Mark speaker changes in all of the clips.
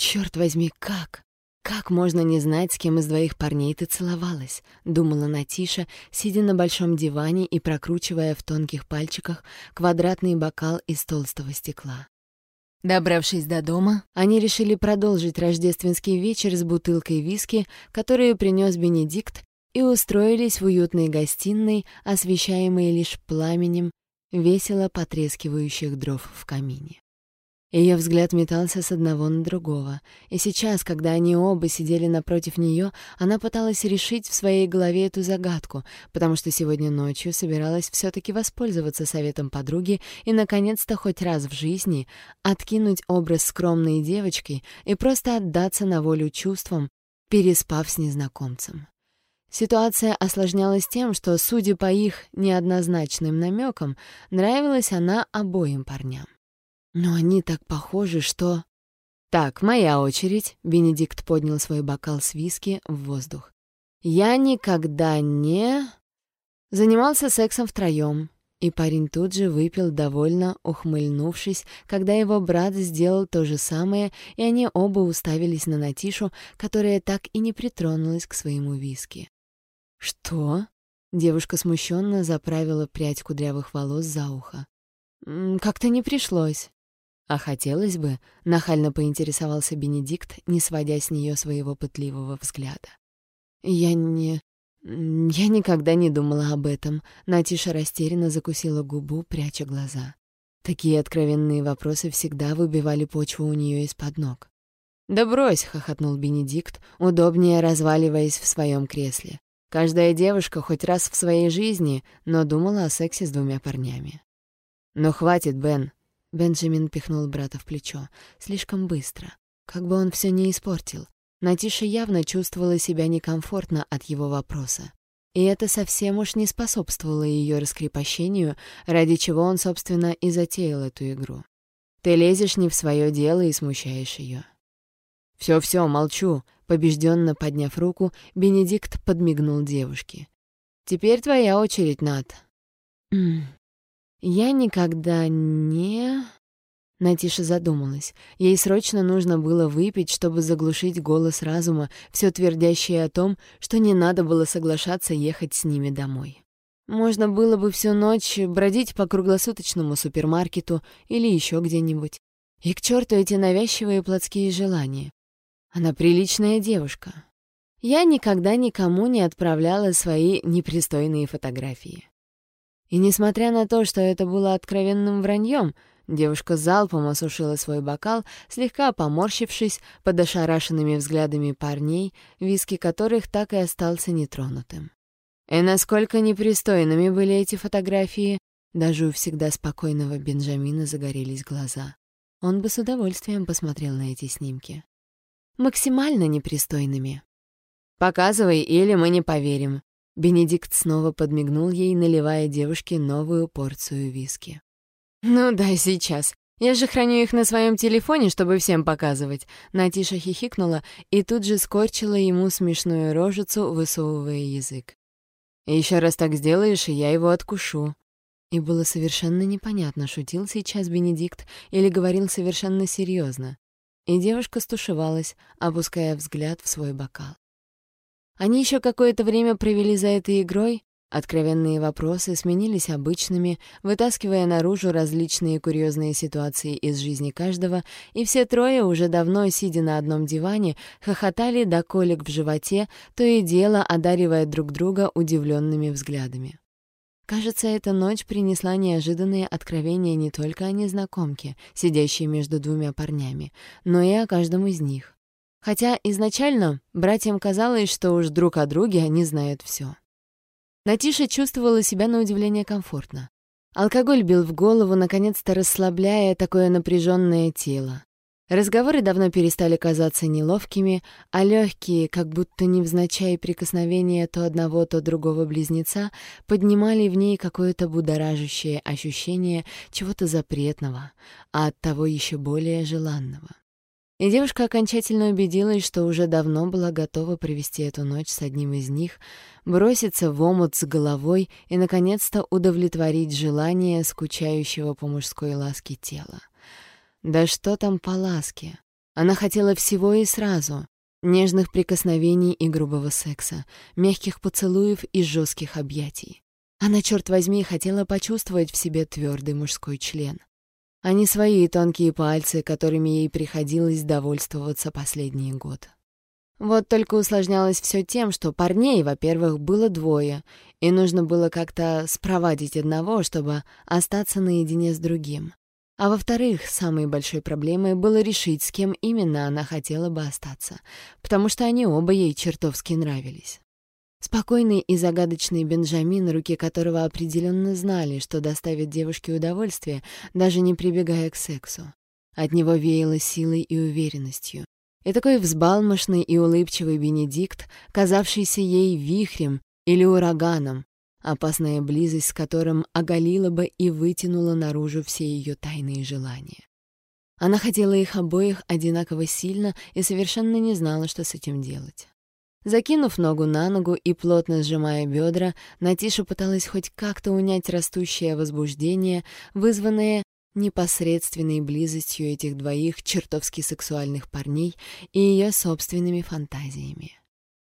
Speaker 1: Черт возьми, как? «Как можно не знать, с кем из двоих парней ты целовалась?» — думала Натиша, сидя на большом диване и прокручивая в тонких пальчиках квадратный бокал из толстого стекла. Добравшись до дома, они решили продолжить рождественский вечер с бутылкой виски, которую принес Бенедикт, и устроились в уютной гостиной, освещаемой лишь пламенем весело потрескивающих дров в камине. Ее взгляд метался с одного на другого, и сейчас, когда они оба сидели напротив нее, она пыталась решить в своей голове эту загадку, потому что сегодня ночью собиралась все-таки воспользоваться советом подруги и, наконец-то, хоть раз в жизни откинуть образ скромной девочки и просто отдаться на волю чувствам, переспав с незнакомцем. Ситуация осложнялась тем, что, судя по их неоднозначным намекам, нравилась она обоим парням. Но они так похожи, что... «Так, моя очередь», — Бенедикт поднял свой бокал с виски в воздух. «Я никогда не...» Занимался сексом втроем, и парень тут же выпил, довольно ухмыльнувшись, когда его брат сделал то же самое, и они оба уставились на Натишу, которая так и не притронулась к своему виски. «Что?» — девушка смущенно заправила прядь кудрявых волос за ухо. «Как-то не пришлось». «А хотелось бы», — нахально поинтересовался Бенедикт, не сводя с нее своего пытливого взгляда. «Я не... я никогда не думала об этом», — Натиша растерянно закусила губу, пряча глаза. Такие откровенные вопросы всегда выбивали почву у нее из-под ног. «Да брось!» — хохотнул Бенедикт, удобнее разваливаясь в своем кресле. Каждая девушка хоть раз в своей жизни, но думала о сексе с двумя парнями. «Ну хватит, Бен!» Бенджамин пихнул брата в плечо. Слишком быстро. Как бы он все не испортил. Натиша явно чувствовала себя некомфортно от его вопроса. И это совсем уж не способствовало ее раскрепощению, ради чего он, собственно, и затеял эту игру. Ты лезешь не в свое дело и смущаешь ее. Все-все, молчу, побежденно подняв руку, Бенедикт подмигнул девушке. Теперь твоя очередь, Нат. «Я никогда не...» Натиша задумалась. Ей срочно нужно было выпить, чтобы заглушить голос разума, все твердящее о том, что не надо было соглашаться ехать с ними домой. Можно было бы всю ночь бродить по круглосуточному супермаркету или еще где-нибудь. И к черту эти навязчивые плотские желания. Она приличная девушка. Я никогда никому не отправляла свои непристойные фотографии. И несмотря на то, что это было откровенным враньем, девушка залпом осушила свой бокал, слегка поморщившись под ошарашенными взглядами парней, виски которых так и остался нетронутым. И насколько непристойными были эти фотографии, даже у всегда спокойного Бенджамина загорелись глаза. Он бы с удовольствием посмотрел на эти снимки. Максимально непристойными. «Показывай, или мы не поверим», Бенедикт снова подмигнул ей, наливая девушке новую порцию виски. «Ну да, сейчас. Я же храню их на своем телефоне, чтобы всем показывать». Натиша хихикнула и тут же скорчила ему смешную рожицу, высовывая язык. «Еще раз так сделаешь, и я его откушу». И было совершенно непонятно, шутил сейчас Бенедикт или говорил совершенно серьезно. И девушка стушевалась, опуская взгляд в свой бокал. Они еще какое-то время провели за этой игрой, Откровенные вопросы сменились обычными, вытаскивая наружу различные курьезные ситуации из жизни каждого, и все трое, уже давно сидя на одном диване, хохотали до колик в животе, то и дело одаривая друг друга удивленными взглядами. Кажется, эта ночь принесла неожиданные откровения не только о незнакомке, сидящей между двумя парнями, но и о каждом из них. Хотя изначально братьям казалось, что уж друг о друге они знают все. Натиша чувствовала себя на удивление комфортно. Алкоголь бил в голову, наконец-то расслабляя такое напряженное тело. Разговоры давно перестали казаться неловкими, а легкие, как будто невзначай прикосновения то одного, то другого близнеца поднимали в ней какое-то будоражащее ощущение чего-то запретного, а оттого еще более желанного. И девушка окончательно убедилась, что уже давно была готова провести эту ночь с одним из них, броситься в омут с головой и, наконец-то, удовлетворить желание скучающего по мужской ласке тела. Да что там по ласке? Она хотела всего и сразу. Нежных прикосновений и грубого секса, мягких поцелуев и жестких объятий. Она, черт возьми, хотела почувствовать в себе твердый мужской член. А не свои тонкие пальцы, которыми ей приходилось довольствоваться последний год. Вот только усложнялось все тем, что парней, во-первых, было двое, и нужно было как-то спровадить одного, чтобы остаться наедине с другим. А во-вторых, самой большой проблемой было решить, с кем именно она хотела бы остаться, потому что они оба ей чертовски нравились. Спокойный и загадочный Бенджамин, руки которого определенно знали, что доставит девушке удовольствие, даже не прибегая к сексу. От него веяло силой и уверенностью. И такой взбалмошный и улыбчивый Бенедикт, казавшийся ей вихрем или ураганом, опасная близость с которым оголила бы и вытянула наружу все ее тайные желания. Она хотела их обоих одинаково сильно и совершенно не знала, что с этим делать. Закинув ногу на ногу и плотно сжимая бедра, Натиша пыталась хоть как-то унять растущее возбуждение, вызванное непосредственной близостью этих двоих чертовски сексуальных парней и ее собственными фантазиями.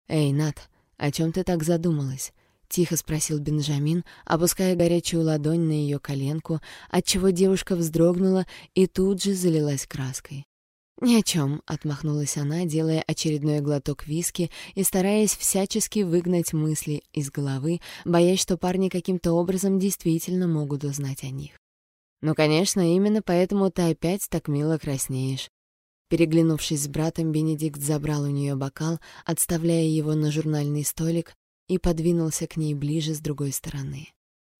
Speaker 1: «Эй, Нат, о чем ты так задумалась?» — тихо спросил Бенджамин, опуская горячую ладонь на ее коленку, отчего девушка вздрогнула и тут же залилась краской. «Ни о чем», — отмахнулась она, делая очередной глоток виски и стараясь всячески выгнать мысли из головы, боясь, что парни каким-то образом действительно могут узнать о них. «Ну, конечно, именно поэтому ты опять так мило краснеешь». Переглянувшись с братом, Бенедикт забрал у нее бокал, отставляя его на журнальный столик, и подвинулся к ней ближе с другой стороны.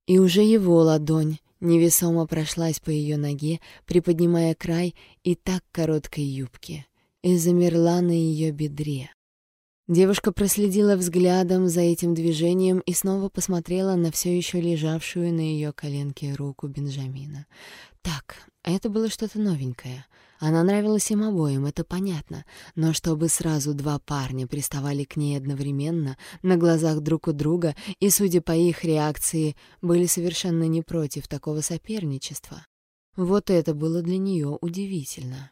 Speaker 1: И уже его ладонь невесомо прошлась по ее ноге, приподнимая край и так короткой юбки, и замерла на ее бедре. Девушка проследила взглядом за этим движением и снова посмотрела на все еще лежавшую на ее коленке руку Бенджамина. Так, это было что-то новенькое. Она нравилась им обоим, это понятно, но чтобы сразу два парня приставали к ней одновременно, на глазах друг у друга, и, судя по их реакции, были совершенно не против такого соперничества. Вот это было для нее удивительно.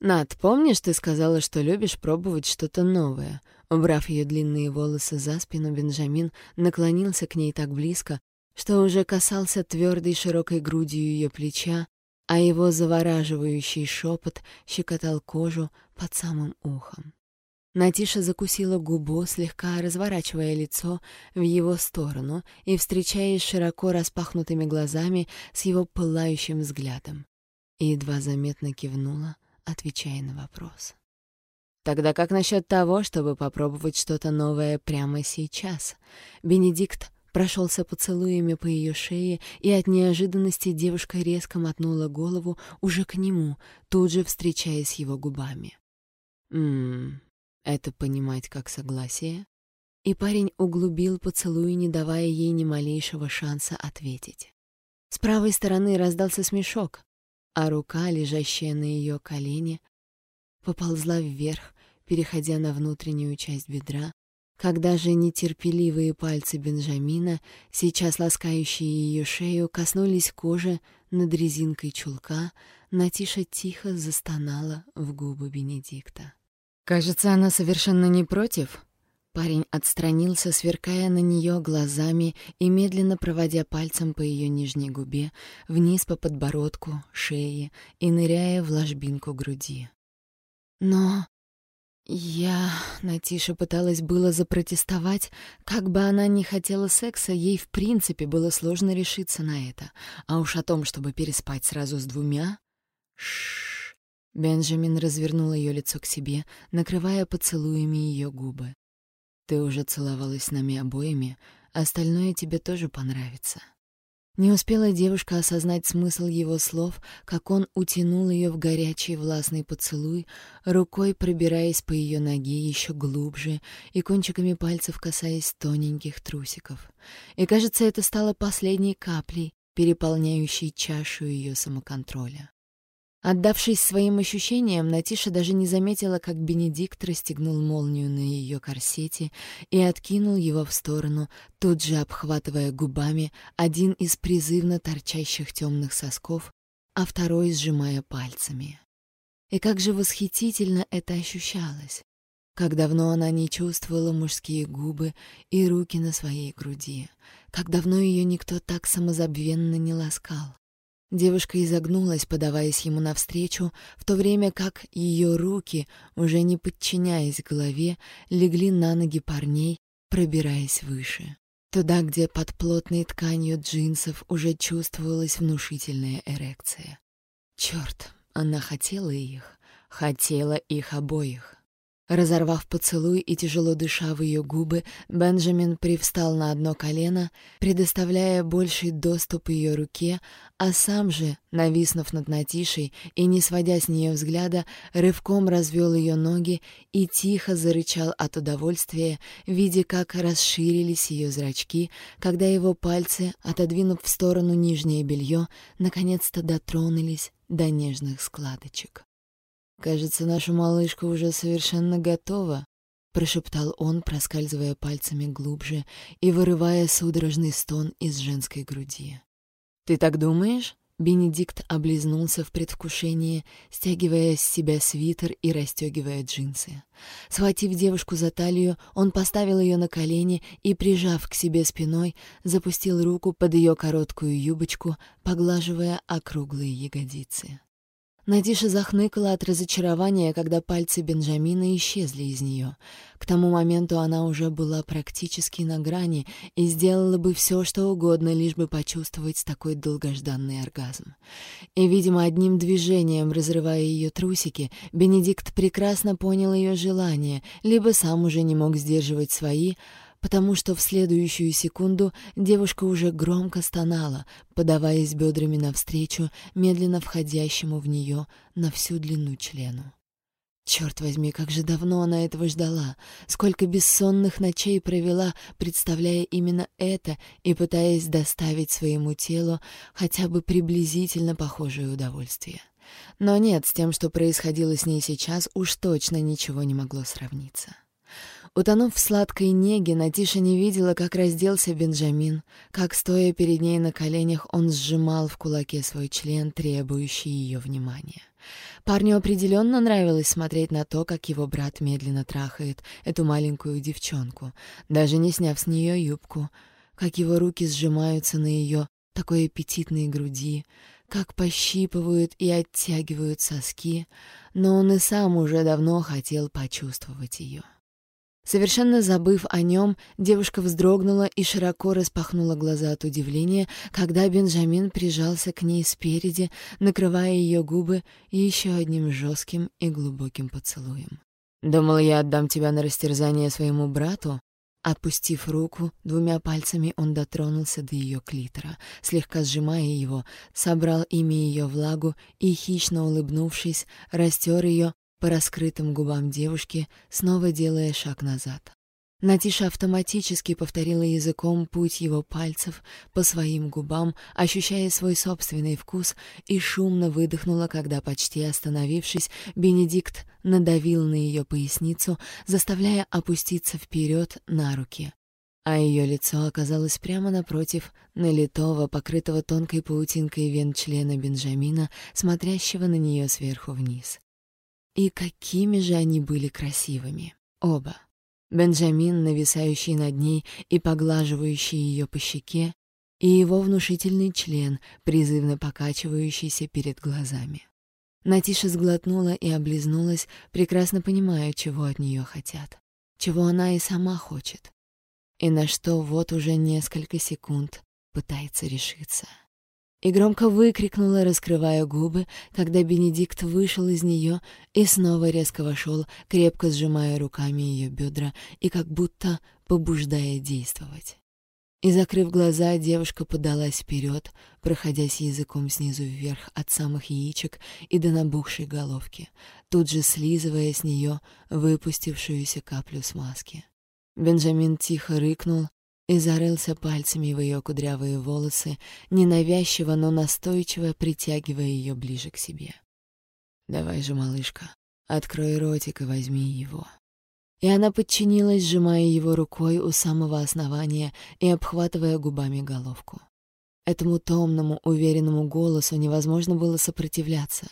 Speaker 1: «Над, помнишь, ты сказала, что любишь пробовать что-то новое?» Убрав ее длинные волосы за спину, Бенджамин наклонился к ней так близко, что уже касался твердой широкой грудью ее плеча, а его завораживающий шепот щекотал кожу под самым ухом. Натиша закусила губу, слегка разворачивая лицо в его сторону и встречаясь широко распахнутыми глазами с его пылающим взглядом. И едва заметно кивнула, отвечая на вопрос. «Тогда как насчет того, чтобы попробовать что-то новое прямо сейчас?» Бенедикт прошелся поцелуями по ее шее, и от неожиданности девушка резко мотнула голову уже к нему, тут же встречаясь его губами. «Ммм, это понимать как согласие?» И парень углубил поцелуй, не давая ей ни малейшего шанса ответить. С правой стороны раздался смешок, а рука, лежащая на ее колене, поползла вверх, переходя на внутреннюю часть бедра, когда же нетерпеливые пальцы Бенджамина, сейчас ласкающие ее шею, коснулись кожи над резинкой чулка, Натиша тихо застонала в губы Бенедикта. «Кажется, она совершенно не против». Парень отстранился, сверкая на нее глазами и медленно проводя пальцем по ее нижней губе, вниз по подбородку, шее и ныряя в ложбинку груди. «Но...» Я... Натиша пыталась было запротестовать. Как бы она ни хотела секса, ей в принципе было сложно решиться на это. А уж о том, чтобы переспать сразу с двумя... Шш. Бенджамин развернул ее лицо к себе, накрывая поцелуями ее губы. «Ты уже целовалась с нами обоими, остальное тебе тоже понравится». Не успела девушка осознать смысл его слов, как он утянул ее в горячий властный поцелуй, рукой пробираясь по ее ноге еще глубже и кончиками пальцев касаясь тоненьких трусиков. И, кажется, это стало последней каплей, переполняющей чашу ее самоконтроля. Отдавшись своим ощущениям, Натиша даже не заметила, как Бенедикт расстегнул молнию на ее корсете и откинул его в сторону, тут же обхватывая губами один из призывно торчащих темных сосков, а второй сжимая пальцами. И как же восхитительно это ощущалось. Как давно она не чувствовала мужские губы и руки на своей груди. Как давно ее никто так самозабвенно не ласкал. Девушка изогнулась, подаваясь ему навстречу, в то время как ее руки, уже не подчиняясь голове, легли на ноги парней, пробираясь выше. Туда, где под плотной тканью джинсов уже чувствовалась внушительная эрекция. Черт, она хотела их, хотела их обоих. Разорвав поцелуй и тяжело дыша в ее губы, Бенджамин привстал на одно колено, предоставляя больший доступ ее руке, а сам же, нависнув над Натишей и не сводя с нее взгляда, рывком развел ее ноги и тихо зарычал от удовольствия, видя, как расширились ее зрачки, когда его пальцы, отодвинув в сторону нижнее белье, наконец-то дотронулись до нежных складочек. «Кажется, наша малышка уже совершенно готова», — прошептал он, проскальзывая пальцами глубже и вырывая судорожный стон из женской груди. «Ты так думаешь?» Бенедикт облизнулся в предвкушении, стягивая с себя свитер и расстегивая джинсы. Схватив девушку за талию, он поставил ее на колени и, прижав к себе спиной, запустил руку под ее короткую юбочку, поглаживая округлые ягодицы. Надиша захныкала от разочарования, когда пальцы Бенджамина исчезли из нее. К тому моменту она уже была практически на грани и сделала бы все, что угодно, лишь бы почувствовать такой долгожданный оргазм. И, видимо, одним движением, разрывая ее трусики, Бенедикт прекрасно понял ее желание, либо сам уже не мог сдерживать свои, потому что в следующую секунду девушка уже громко стонала, подаваясь бедрами навстречу медленно входящему в нее на всю длину члену. Черт возьми, как же давно она этого ждала, сколько бессонных ночей провела, представляя именно это и пытаясь доставить своему телу хотя бы приблизительно похожее удовольствие. Но нет, с тем, что происходило с ней сейчас, уж точно ничего не могло сравниться. Утонув в сладкой неге, Натиша не видела, как разделся Бенджамин, как, стоя перед ней на коленях, он сжимал в кулаке свой член, требующий ее внимания. Парню определенно нравилось смотреть на то, как его брат медленно трахает эту маленькую девчонку, даже не сняв с нее юбку, как его руки сжимаются на ее такой аппетитной груди, как пощипывают и оттягивают соски, но он и сам уже давно хотел почувствовать ее. Совершенно забыв о нем, девушка вздрогнула и широко распахнула глаза от удивления, когда Бенджамин прижался к ней спереди, накрывая ее губы еще одним жестким и глубоким поцелуем. «Думал, я отдам тебя на растерзание своему брату?» Отпустив руку, двумя пальцами он дотронулся до ее клитора, слегка сжимая его, собрал ими ее влагу и, хищно улыбнувшись, растер ее, по раскрытым губам девушки, снова делая шаг назад. Натиша автоматически повторила языком путь его пальцев по своим губам, ощущая свой собственный вкус, и шумно выдохнула, когда, почти остановившись, Бенедикт надавил на ее поясницу, заставляя опуститься вперед на руки. А ее лицо оказалось прямо напротив налитого, покрытого тонкой паутинкой вен члена Бенджамина, смотрящего на нее сверху вниз. И какими же они были красивыми, оба. Бенджамин, нависающий над ней и поглаживающий ее по щеке, и его внушительный член, призывно покачивающийся перед глазами. Натиша сглотнула и облизнулась, прекрасно понимая, чего от нее хотят, чего она и сама хочет, и на что вот уже несколько секунд пытается решиться и громко выкрикнула, раскрывая губы, когда Бенедикт вышел из нее и снова резко вошел, крепко сжимая руками ее бедра и как будто побуждая действовать. И, закрыв глаза, девушка подалась вперед, проходясь языком снизу вверх от самых яичек и до набухшей головки, тут же слизывая с нее выпустившуюся каплю смазки. Бенджамин тихо рыкнул, и зарылся пальцами в ее кудрявые волосы, ненавязчиво, но настойчиво притягивая ее ближе к себе. «Давай же, малышка, открой ротик и возьми его». И она подчинилась, сжимая его рукой у самого основания и обхватывая губами головку. Этому томному, уверенному голосу невозможно было сопротивляться.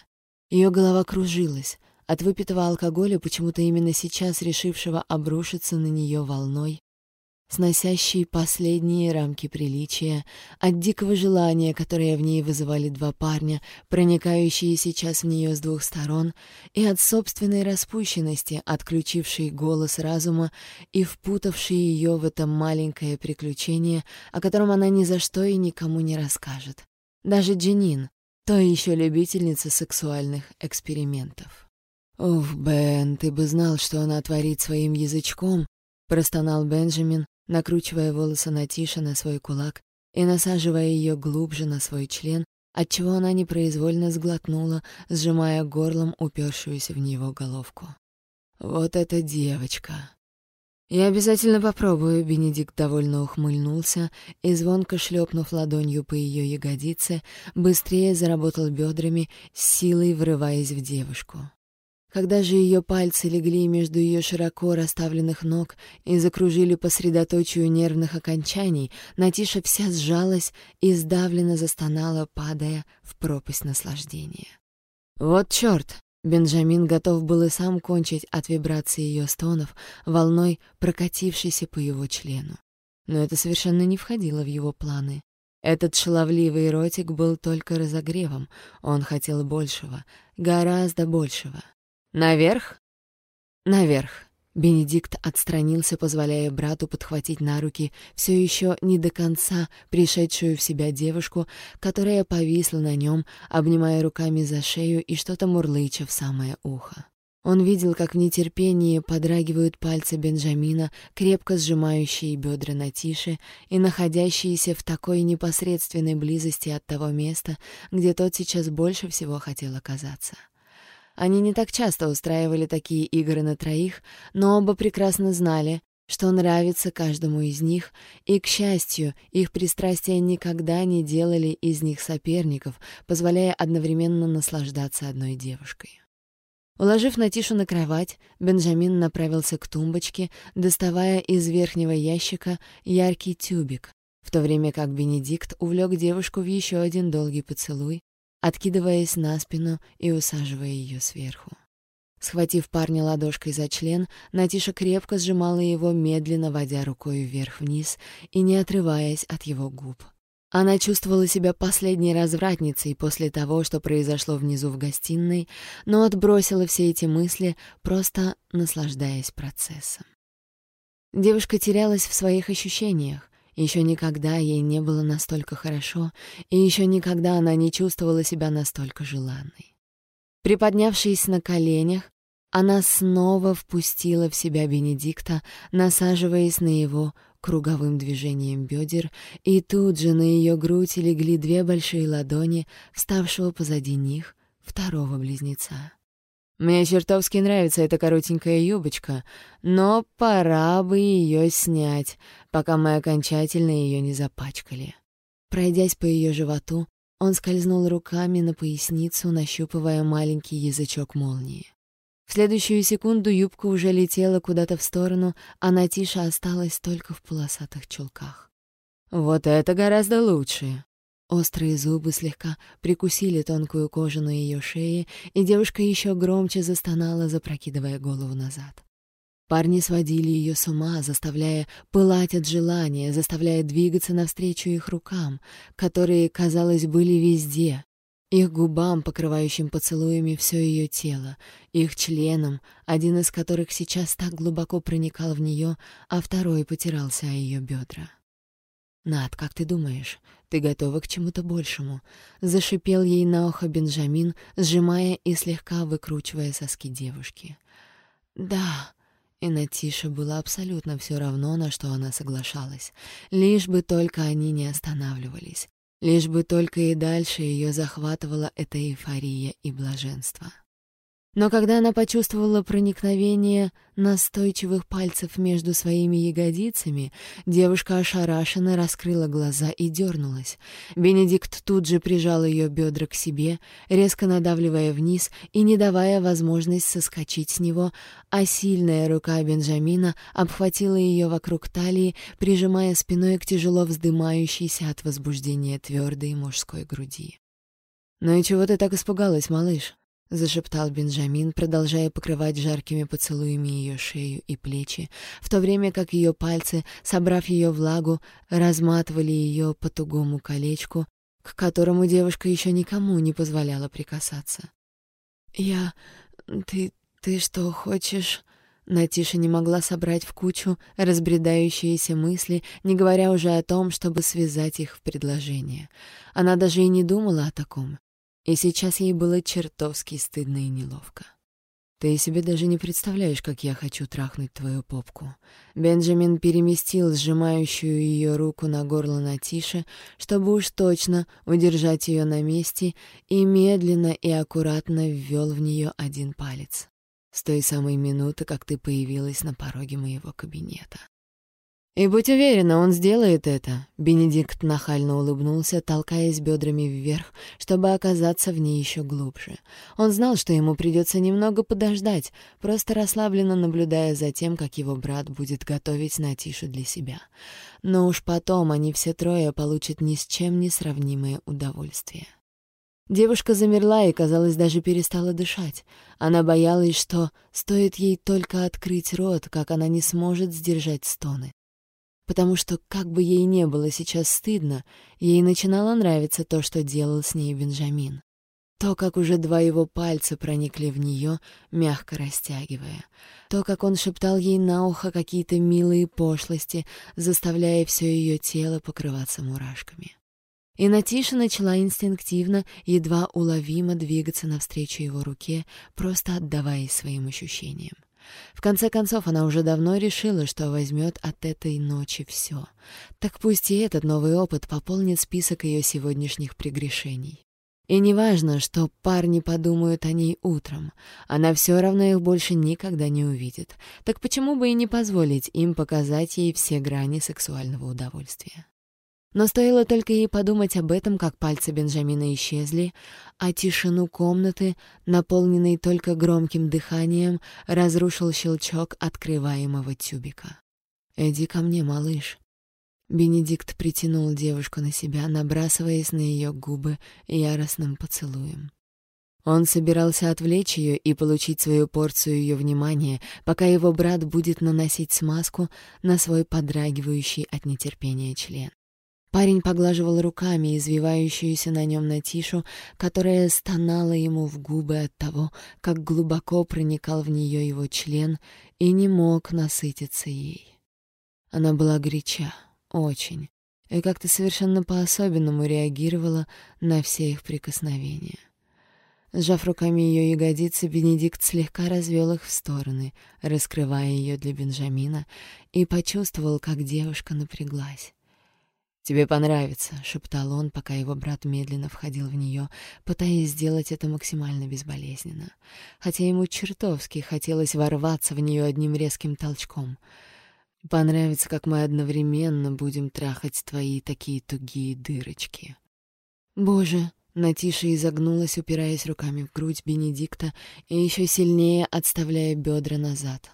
Speaker 1: Ее голова кружилась. От выпитого алкоголя, почему-то именно сейчас решившего обрушиться на нее волной, сносящей последние рамки приличия, от дикого желания, которое в ней вызывали два парня, проникающие сейчас в нее с двух сторон, и от собственной распущенности, отключившей голос разума и впутавшей ее в это маленькое приключение, о котором она ни за что и никому не расскажет. Даже Дженин, то еще любительница сексуальных экспериментов. «Уф, Бен, ты бы знал, что она творит своим язычком», — простонал Бенджамин, накручивая волосы на Тише на свой кулак и насаживая ее глубже на свой член, отчего она непроизвольно сглотнула, сжимая горлом упершуюся в него головку. «Вот эта девочка!» «Я обязательно попробую», — Бенедикт довольно ухмыльнулся и, звонко шлепнув ладонью по ее ягодице, быстрее заработал бедрами, силой врываясь в девушку. Когда же ее пальцы легли между ее широко расставленных ног и закружили по средоточию нервных окончаний, Натиша вся сжалась и сдавленно застонала, падая в пропасть наслаждения. «Вот черт!» Бенджамин готов был и сам кончить от вибрации ее стонов, волной прокатившейся по его члену. Но это совершенно не входило в его планы. Этот шаловливый ротик был только разогревом, он хотел большего, гораздо большего. «Наверх?» «Наверх», Бенедикт отстранился, позволяя брату подхватить на руки все еще не до конца пришедшую в себя девушку, которая повисла на нем, обнимая руками за шею и что-то мурлыча в самое ухо. Он видел, как в нетерпении подрагивают пальцы Бенджамина, крепко сжимающие бедра на тише и находящиеся в такой непосредственной близости от того места, где тот сейчас больше всего хотел оказаться. Они не так часто устраивали такие игры на троих, но оба прекрасно знали, что нравится каждому из них, и, к счастью, их пристрастия никогда не делали из них соперников, позволяя одновременно наслаждаться одной девушкой. Уложив Натишу на кровать, Бенджамин направился к тумбочке, доставая из верхнего ящика яркий тюбик, в то время как Бенедикт увлек девушку в еще один долгий поцелуй, откидываясь на спину и усаживая ее сверху. Схватив парня ладошкой за член, Натиша крепко сжимала его, медленно водя рукой вверх-вниз и не отрываясь от его губ. Она чувствовала себя последней развратницей после того, что произошло внизу в гостиной, но отбросила все эти мысли, просто наслаждаясь процессом. Девушка терялась в своих ощущениях, еще никогда ей не было настолько хорошо, и еще никогда она не чувствовала себя настолько желанной. Приподнявшись на коленях, она снова впустила в себя Бенедикта, насаживаясь на его круговым движением бедер, и тут же на ее грудь легли две большие ладони, вставшего позади них второго близнеца. Мне чертовски нравится эта коротенькая юбочка, но пора бы ее снять, пока мы окончательно ее не запачкали. Пройдясь по ее животу, он скользнул руками на поясницу, нащупывая маленький язычок молнии. В следующую секунду юбка уже летела куда-то в сторону, а Натиша осталась только в полосатых чулках. «Вот это гораздо лучше!» Острые зубы слегка прикусили тонкую кожу на ее шее, и девушка еще громче застонала, запрокидывая голову назад. Парни сводили ее с ума, заставляя пылать от желания, заставляя двигаться навстречу их рукам, которые, казалось, были везде, их губам, покрывающим поцелуями все ее тело, их членом, один из которых сейчас так глубоко проникал в нее, а второй потирался о ее бедра. «Над, как ты думаешь, ты готова к чему-то большему?» — зашипел ей на ухо Бенджамин, сжимая и слегка выкручивая соски девушки. «Да», и на Тише было абсолютно все равно, на что она соглашалась. Лишь бы только они не останавливались. Лишь бы только и дальше ее захватывала эта эйфория и блаженство. Но когда она почувствовала проникновение настойчивых пальцев между своими ягодицами, девушка ошарашенно раскрыла глаза и дернулась. Бенедикт тут же прижал ее бедра к себе, резко надавливая вниз и не давая возможность соскочить с него, а сильная рука Бенджамина обхватила ее вокруг талии, прижимая спиной к тяжело вздымающейся от возбуждения твердой мужской груди. «Ну и чего ты так испугалась, малыш?» Зашептал Бенджамин, продолжая покрывать жаркими поцелуями ее шею и плечи, в то время как ее пальцы, собрав ее влагу, разматывали ее по тугому колечку, к которому девушка еще никому не позволяла прикасаться. «Я... ты... ты что, хочешь...» Натиша не могла собрать в кучу разбредающиеся мысли, не говоря уже о том, чтобы связать их в предложение. Она даже и не думала о таком. И сейчас ей было чертовски стыдно и неловко. «Ты себе даже не представляешь, как я хочу трахнуть твою попку». Бенджамин переместил сжимающую ее руку на горло Натиши, чтобы уж точно удержать ее на месте, и медленно и аккуратно ввел в нее один палец. С той самой минуты, как ты появилась на пороге моего кабинета. «И будь уверена, он сделает это», — Бенедикт нахально улыбнулся, толкаясь бедрами вверх, чтобы оказаться в ней еще глубже. Он знал, что ему придется немного подождать, просто расслабленно наблюдая за тем, как его брат будет готовить Натишу для себя. Но уж потом они все трое получат ни с чем не сравнимое удовольствие. Девушка замерла и, казалось, даже перестала дышать. Она боялась, что стоит ей только открыть рот, как она не сможет сдержать стоны потому что, как бы ей не было сейчас стыдно, ей начинало нравиться то, что делал с ней Бенджамин. То, как уже два его пальца проникли в нее, мягко растягивая. То, как он шептал ей на ухо какие-то милые пошлости, заставляя все ее тело покрываться мурашками. И Натиша начала инстинктивно, едва уловимо двигаться навстречу его руке, просто отдаваясь своим ощущениям. В конце концов, она уже давно решила, что возьмет от этой ночи все. Так пусть и этот новый опыт пополнит список ее сегодняшних прегрешений. И неважно, что парни подумают о ней утром, она все равно их больше никогда не увидит. Так почему бы и не позволить им показать ей все грани сексуального удовольствия? Но стоило только ей подумать об этом, как пальцы Бенджамина исчезли, а тишину комнаты, наполненной только громким дыханием, разрушил щелчок открываемого тюбика. «Иди ко мне, малыш». Бенедикт притянул девушку на себя, набрасываясь на ее губы яростным поцелуем. Он собирался отвлечь ее и получить свою порцию ее внимания, пока его брат будет наносить смазку на свой подрагивающий от нетерпения член. Парень поглаживал руками извивающуюся на нем Натишу, которая стонала ему в губы от того, как глубоко проникал в нее его член и не мог насытиться ей. Она была горяча, очень, и как-то совершенно по-особенному реагировала на все их прикосновения. Сжав руками ее ягодицы, Бенедикт слегка развел их в стороны, раскрывая ее для Бенджамина, и почувствовал, как девушка напряглась. «Тебе понравится», — шептал он, пока его брат медленно входил в нее, пытаясь сделать это максимально безболезненно. Хотя ему чертовски хотелось ворваться в нее одним резким толчком. «Понравится, как мы одновременно будем трахать твои такие тугие дырочки». «Боже!» — Натиша изогнулась, упираясь руками в грудь Бенедикта и еще сильнее отставляя бедра назад.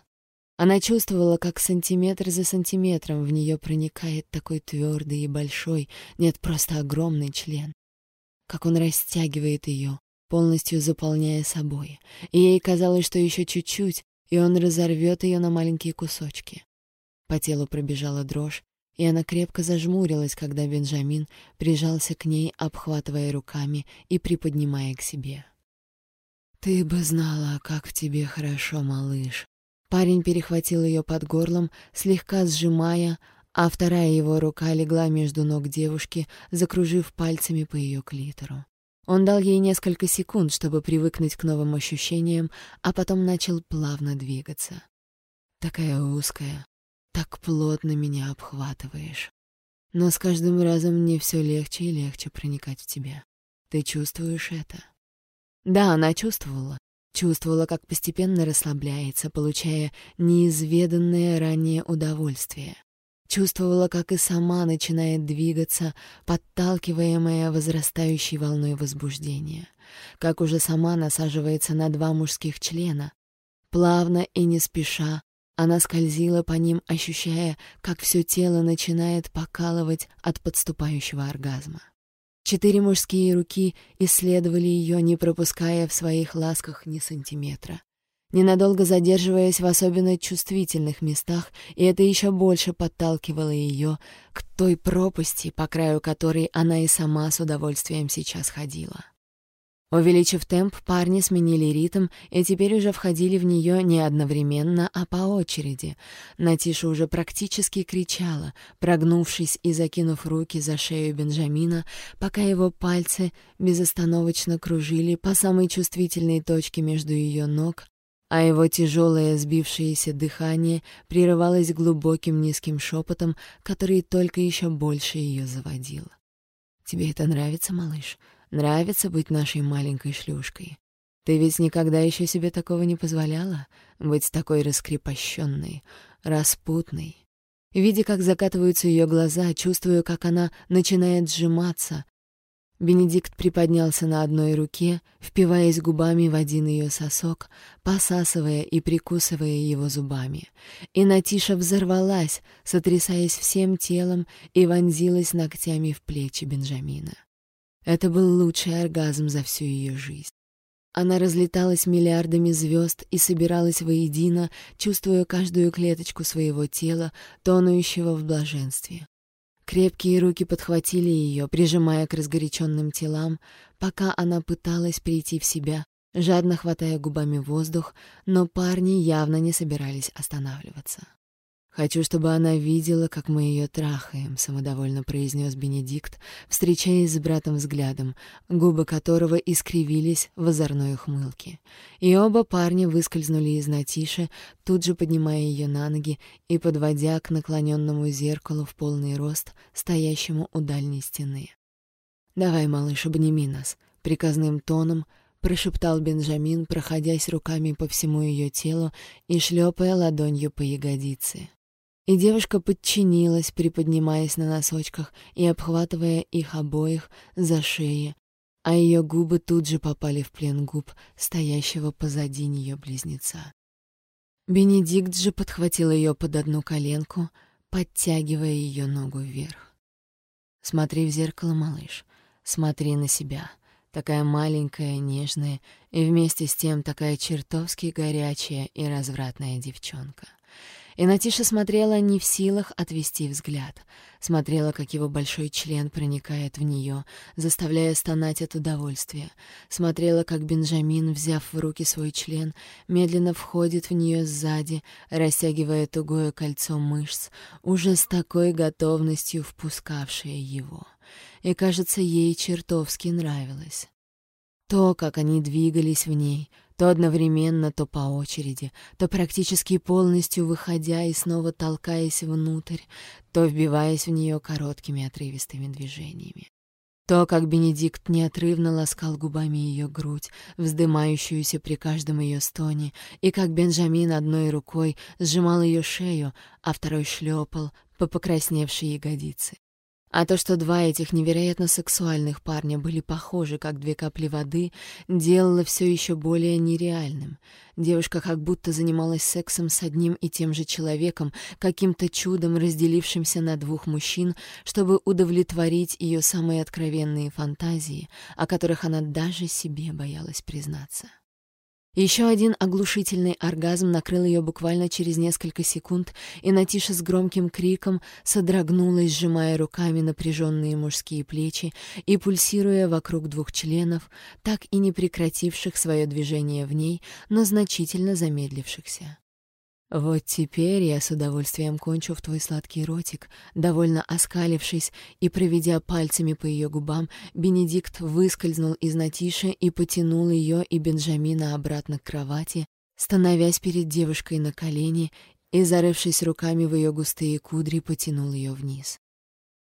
Speaker 1: Она чувствовала, как сантиметр за сантиметром в нее проникает такой твердый и большой, нет, просто огромный член. Как он растягивает ее, полностью заполняя собой. И ей казалось, что еще чуть-чуть, и он разорвет ее на маленькие кусочки. По телу пробежала дрожь, и она крепко зажмурилась, когда Бенджамин прижался к ней, обхватывая руками и приподнимая к себе. «Ты бы знала, как тебе хорошо, малыш», Парень перехватил ее под горлом, слегка сжимая, а вторая его рука легла между ног девушки, закружив пальцами по ее клитору. Он дал ей несколько секунд, чтобы привыкнуть к новым ощущениям, а потом начал плавно двигаться. «Такая узкая, так плотно меня обхватываешь. Но с каждым разом мне все легче и легче проникать в тебя. Ты чувствуешь это?» Да, она чувствовала. Чувствовала, как постепенно расслабляется, получая неизведанное ранее удовольствие. Чувствовала, как и сама начинает двигаться, подталкиваемая возрастающей волной возбуждения. Как уже сама насаживается на два мужских члена. Плавно и не спеша она скользила по ним, ощущая, как все тело начинает покалывать от подступающего оргазма. Четыре мужские руки исследовали ее, не пропуская в своих ласках ни сантиметра. Ненадолго задерживаясь в особенно чувствительных местах, и это еще больше подталкивало ее к той пропасти, по краю которой она и сама с удовольствием сейчас ходила. Увеличив темп, парни сменили ритм и теперь уже входили в нее не одновременно, а по очереди. Натиша уже практически кричала, прогнувшись и закинув руки за шею Бенджамина, пока его пальцы безостановочно кружили по самой чувствительной точке между ее ног, а его тяжелое сбившееся дыхание прерывалось глубоким низким шепотом, который только еще больше ее заводил. «Тебе это нравится, малыш?» Нравится быть нашей маленькой шлюшкой. Ты ведь никогда еще себе такого не позволяла? Быть такой раскрепощенной, распутной. Видя, как закатываются ее глаза, чувствую, как она начинает сжиматься. Бенедикт приподнялся на одной руке, впиваясь губами в один ее сосок, посасывая и прикусывая его зубами. И Натиша взорвалась, сотрясаясь всем телом и вонзилась ногтями в плечи Бенджамина. Это был лучший оргазм за всю ее жизнь. Она разлеталась миллиардами звезд и собиралась воедино, чувствуя каждую клеточку своего тела, тонущего в блаженстве. Крепкие руки подхватили ее, прижимая к разгоряченным телам, пока она пыталась прийти в себя, жадно хватая губами воздух, но парни явно не собирались останавливаться. «Хочу, чтобы она видела, как мы ее трахаем», — самодовольно произнес Бенедикт, встречаясь с братом взглядом, губы которого искривились в озорной ухмылке. И оба парня выскользнули из Натиши, тут же поднимая ее на ноги и подводя к наклоненному зеркалу в полный рост, стоящему у дальней стены. «Давай, малыш, обними нас», — приказным тоном — прошептал Бенджамин, проходясь руками по всему ее телу и шлепая ладонью по ягодице. И девушка подчинилась, приподнимаясь на носочках и обхватывая их обоих за шеи, а ее губы тут же попали в плен губ стоящего позади нее близнеца. Бенедикт же подхватил ее под одну коленку, подтягивая ее ногу вверх. «Смотри в зеркало, малыш, смотри на себя», такая маленькая, нежная и вместе с тем такая чертовски горячая и развратная девчонка. И Натиша смотрела не в силах отвести взгляд. Смотрела, как его большой член проникает в нее, заставляя стонать от удовольствия. Смотрела, как Бенджамин, взяв в руки свой член, медленно входит в нее сзади, растягивая тугое кольцо мышц, уже с такой готовностью впускавшее его. И, кажется, ей чертовски нравилось. То, как они двигались в ней, то одновременно, то по очереди, то практически полностью выходя и снова толкаясь внутрь, то вбиваясь в нее короткими отрывистыми движениями. То, как Бенедикт неотрывно ласкал губами ее грудь, вздымающуюся при каждом ее стоне, и как Бенджамин одной рукой сжимал ее шею, а второй шлепал по покрасневшей ягодице. А то, что два этих невероятно сексуальных парня были похожи, как две капли воды, делало все еще более нереальным. Девушка как будто занималась сексом с одним и тем же человеком, каким-то чудом разделившимся на двух мужчин, чтобы удовлетворить ее самые откровенные фантазии, о которых она даже себе боялась признаться. Еще один оглушительный оргазм накрыл ее буквально через несколько секунд, и Натиша с громким криком содрогнулась, сжимая руками напряженные мужские плечи и пульсируя вокруг двух членов, так и не прекративших свое движение в ней, но значительно замедлившихся. «Вот теперь я с удовольствием кончу в твой сладкий ротик», довольно оскалившись и проведя пальцами по ее губам, Бенедикт выскользнул из Натиши и потянул ее и Бенджамина обратно к кровати, становясь перед девушкой на колени и, зарывшись руками в ее густые кудри, потянул ее вниз.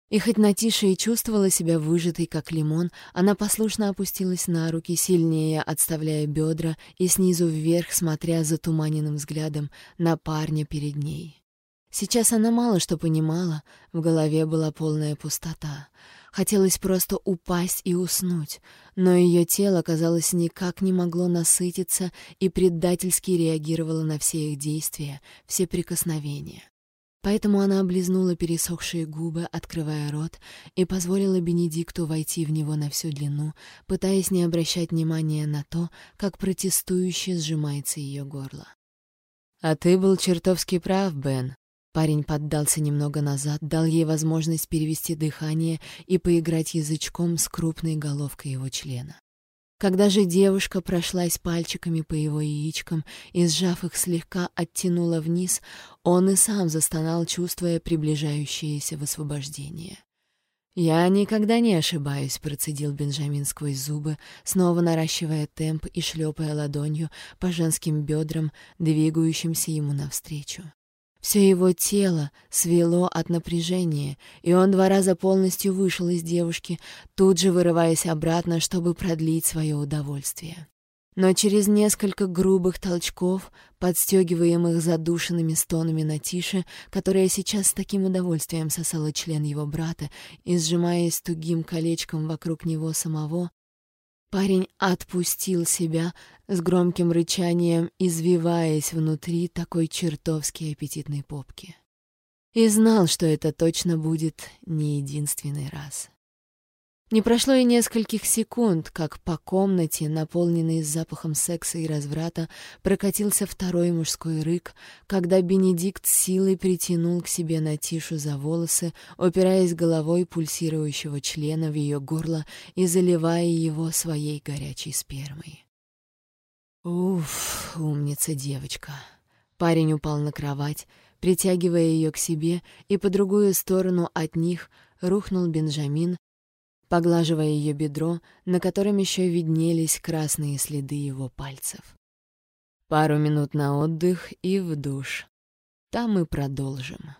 Speaker 1: И хоть Натиша и чувствовала себя выжатой, как лимон, она послушно опустилась на руки, сильнее отставляя бедра и снизу вверх, смотря затуманенным взглядом на парня перед ней. Сейчас она мало что понимала, в голове была полная пустота. Хотелось просто упасть и уснуть, но ее тело, казалось, никак не могло насытиться и предательски реагировало на все их действия, все прикосновения. Поэтому она облизнула пересохшие губы, открывая рот, и позволила Бенедикту войти в него на всю длину, пытаясь не обращать внимания на то, как протестующе сжимается ее горло. «А ты был чертовски прав, Бен». Парень поддался немного назад, дал ей возможность перевести дыхание и поиграть язычком с крупной головкой его члена. Когда же девушка прошлась пальчиками по его яичкам и, сжав их слегка, оттянула вниз, он и сам застонал, чувствуя приближающееся высвобождение. «Я никогда не ошибаюсь», — процедил Бенджамин сквозь зубы, снова наращивая темп и шлепая ладонью по женским бедрам, двигающимся ему навстречу. Все его тело свело от напряжения, и он два раза полностью вышел из девушки, тут же вырываясь обратно, чтобы продлить свое удовольствие. Но через несколько грубых толчков, подстегиваемых задушенными стонами на тише, которая сейчас с таким удовольствием сосала член его брата и сжимаясь тугим колечком вокруг него самого, Парень отпустил себя с громким рычанием, извиваясь внутри такой чертовски аппетитной попки. И знал, что это точно будет не единственный раз. Не прошло и нескольких секунд, как по комнате, наполненной запахом секса и разврата, прокатился второй мужской рык, когда Бенедикт силой притянул к себе Натишу за волосы, упираясь головой пульсирующего члена в ее горло и заливая его своей горячей спермой. Уф, умница девочка. Парень упал на кровать, притягивая ее к себе, и по другую сторону от них рухнул Бенджамин, поглаживая ее бедро, на котором еще виднелись красные следы его пальцев. Пару минут на отдых и в душ. Там мы продолжим.